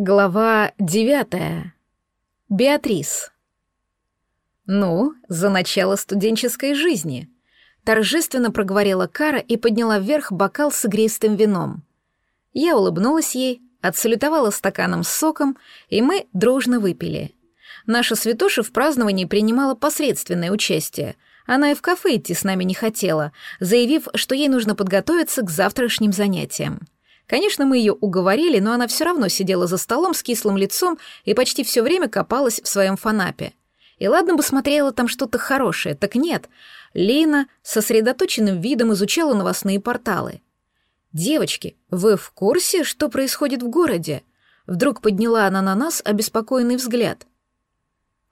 Глава девятая. Беатрис. «Ну, за начало студенческой жизни», — торжественно проговорила Кара и подняла вверх бокал с игристым вином. Я улыбнулась ей, отсалютовала стаканом с соком, и мы дружно выпили. Наша святоша в праздновании принимала посредственное участие. Она и в кафе идти с нами не хотела, заявив, что ей нужно подготовиться к завтрашним занятиям. Конечно, мы ее уговорили, но она все равно сидела за столом с кислым лицом и почти все время копалась в своем фанапе. И ладно бы смотрела там что-то хорошее, так нет. Лина сосредоточенным видом изучала новостные порталы. «Девочки, вы в курсе, что происходит в городе?» Вдруг подняла она на нас обеспокоенный взгляд.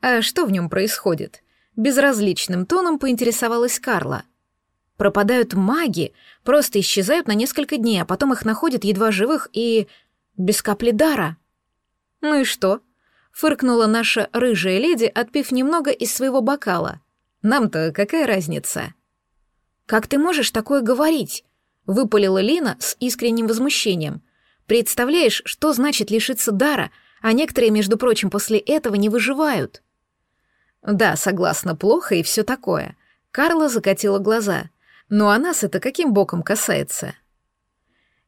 «А что в нем происходит?» Безразличным тоном поинтересовалась Карла — Пропадают маги, просто исчезают на несколько дней, а потом их находят едва живых и... без капли дара. Ну и что? Фыркнула наша рыжая леди, отпив немного из своего бокала. Нам-то какая разница? Как ты можешь такое говорить? Выпалила Лина с искренним возмущением. Представляешь, что значит лишиться дара, а некоторые, между прочим, после этого не выживают. Да, согласна, плохо и все такое. Карла закатила глаза. Ну а нас это каким боком касается?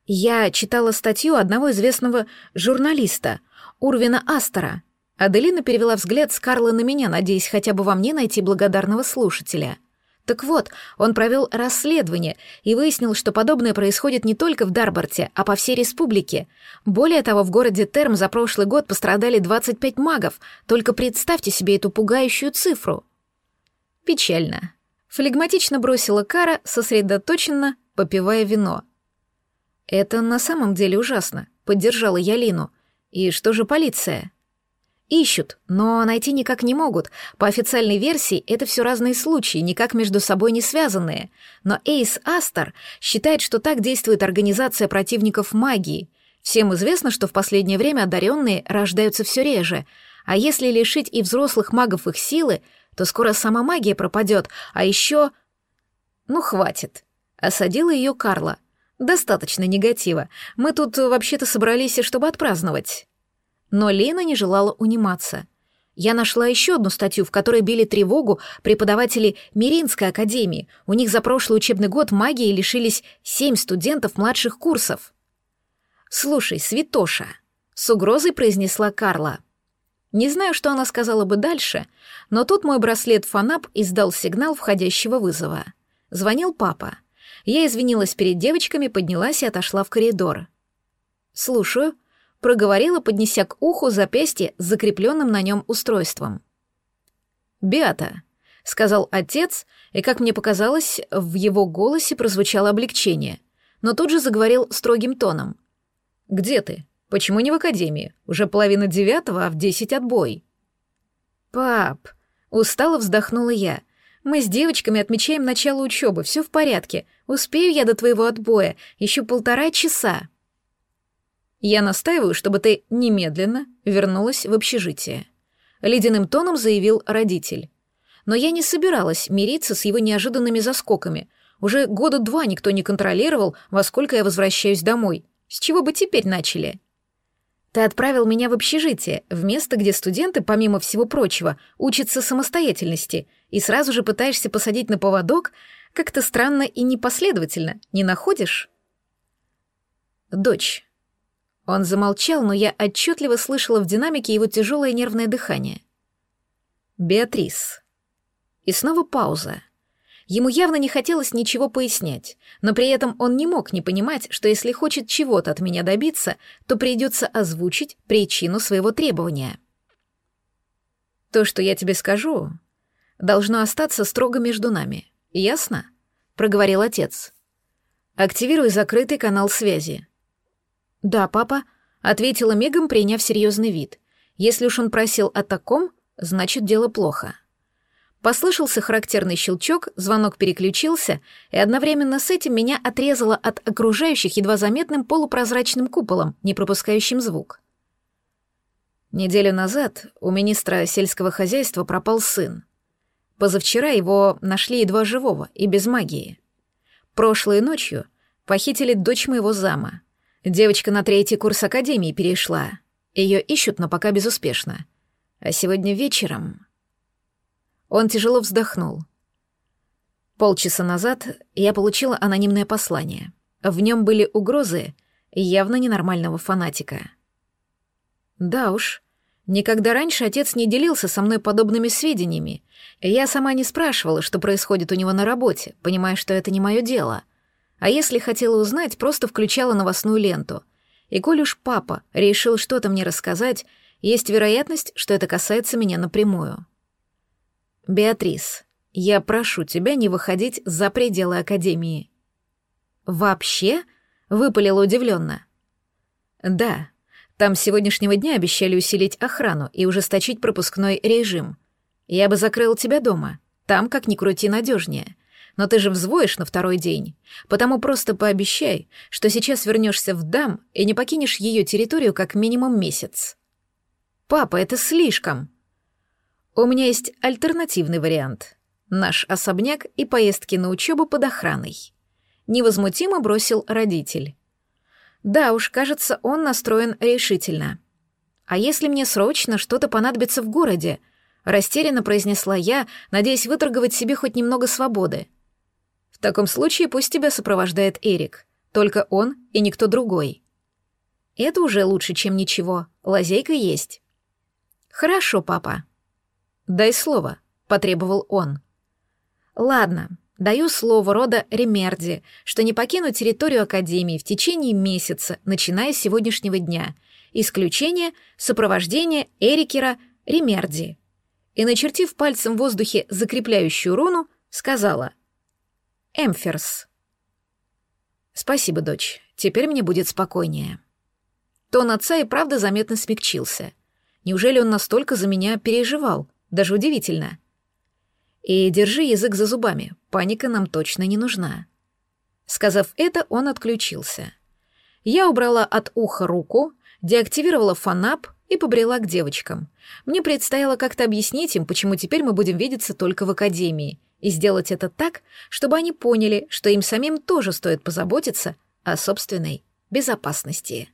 Я читала статью одного известного журналиста, Урвина Астера. Аделина перевела взгляд с Карла на меня, надеясь хотя бы во мне найти благодарного слушателя. Так вот, он провел расследование и выяснил, что подобное происходит не только в Дарборте, а по всей республике. Более того, в городе Терм за прошлый год пострадали 25 магов. Только представьте себе эту пугающую цифру. Печально. Флегматично бросила Кара, сосредоточенно попивая вино. «Это на самом деле ужасно», — поддержала я Лину. «И что же полиция?» «Ищут, но найти никак не могут. По официальной версии это все разные случаи, никак между собой не связанные. Но Эйс Астер считает, что так действует организация противников магии. Всем известно, что в последнее время одаренные рождаются все реже, а если лишить и взрослых магов их силы, то скоро сама магия пропадет, а еще... Ну, хватит. Осадила ее Карла. Достаточно негатива. Мы тут вообще-то собрались, чтобы отпраздновать. Но Лена не желала униматься. Я нашла еще одну статью, в которой били тревогу преподаватели Миринской академии. У них за прошлый учебный год магии лишились семь студентов младших курсов. «Слушай, Святоша», — с угрозой произнесла Карла, — не знаю, что она сказала бы дальше, но тут мой браслет Фанап издал сигнал входящего вызова. Звонил папа. Я извинилась перед девочками, поднялась и отошла в коридор. «Слушаю», — проговорила, поднеся к уху запястье с закрепленным на нем устройством. «Беата», — сказал отец, и, как мне показалось, в его голосе прозвучало облегчение, но тут же заговорил строгим тоном. «Где ты? Почему не в академии? Уже половина девятого, а в десять отбой. Пап, устало вздохнула я. Мы с девочками отмечаем начало учебы, все в порядке. Успею я до твоего отбоя, еще полтора часа. Я настаиваю, чтобы ты немедленно вернулась в общежитие. Ледяным тоном заявил родитель. Но я не собиралась мириться с его неожиданными заскоками. Уже года два никто не контролировал, во сколько я возвращаюсь домой. С чего бы теперь начали? Ты отправил меня в общежитие, в место, где студенты, помимо всего прочего, учатся самостоятельности, и сразу же пытаешься посадить на поводок, как-то странно и непоследовательно, не находишь? Дочь. Он замолчал, но я отчетливо слышала в динамике его тяжелое нервное дыхание. Беатрис. И снова пауза. Ему явно не хотелось ничего пояснять, но при этом он не мог не понимать, что если хочет чего-то от меня добиться, то придется озвучить причину своего требования. «То, что я тебе скажу, должно остаться строго между нами. Ясно?» — проговорил отец. «Активируй закрытый канал связи». «Да, папа», — ответила Мегам, приняв серьезный вид. «Если уж он просил о таком, значит, дело плохо». Послышался характерный щелчок, звонок переключился, и одновременно с этим меня отрезало от окружающих едва заметным полупрозрачным куполом, не пропускающим звук. Неделю назад у министра сельского хозяйства пропал сын. Позавчера его нашли едва живого и без магии. Прошлой ночью похитили дочь моего зама. Девочка на третий курс академии перешла. Ее ищут, но пока безуспешно. А сегодня вечером... Он тяжело вздохнул. Полчаса назад я получила анонимное послание. В нем были угрозы явно ненормального фанатика. Да уж, никогда раньше отец не делился со мной подобными сведениями. Я сама не спрашивала, что происходит у него на работе, понимая, что это не мое дело. А если хотела узнать, просто включала новостную ленту. И коль уж папа решил что-то мне рассказать, есть вероятность, что это касается меня напрямую. «Беатрис, я прошу тебя не выходить за пределы Академии». «Вообще?» — выпалила удивленно. «Да, там с сегодняшнего дня обещали усилить охрану и ужесточить пропускной режим. Я бы закрыл тебя дома, там, как ни крути, надежнее. Но ты же взвоишь на второй день, потому просто пообещай, что сейчас вернешься в дам и не покинешь ее территорию как минимум месяц». «Папа, это слишком!» «У меня есть альтернативный вариант. Наш особняк и поездки на учебу под охраной». Невозмутимо бросил родитель. Да уж, кажется, он настроен решительно. «А если мне срочно что-то понадобится в городе?» Растерянно произнесла я, надеясь выторговать себе хоть немного свободы. «В таком случае пусть тебя сопровождает Эрик. Только он и никто другой». «Это уже лучше, чем ничего. Лазейка есть». «Хорошо, папа». «Дай слово», — потребовал он. «Ладно, даю слово рода Ремерди, что не покину территорию Академии в течение месяца, начиная с сегодняшнего дня. Исключение — сопровождение Эрикера Ремерди». И, начертив пальцем в воздухе закрепляющую руну, сказала «Эмферс». «Спасибо, дочь. Теперь мне будет спокойнее». Тон отца и правда заметно смягчился. Неужели он настолько за меня переживал? Даже удивительно. И держи язык за зубами, паника нам точно не нужна. Сказав это, он отключился. Я убрала от уха руку, деактивировала фанап и побрела к девочкам. Мне предстояло как-то объяснить им, почему теперь мы будем видеться только в академии, и сделать это так, чтобы они поняли, что им самим тоже стоит позаботиться о собственной безопасности.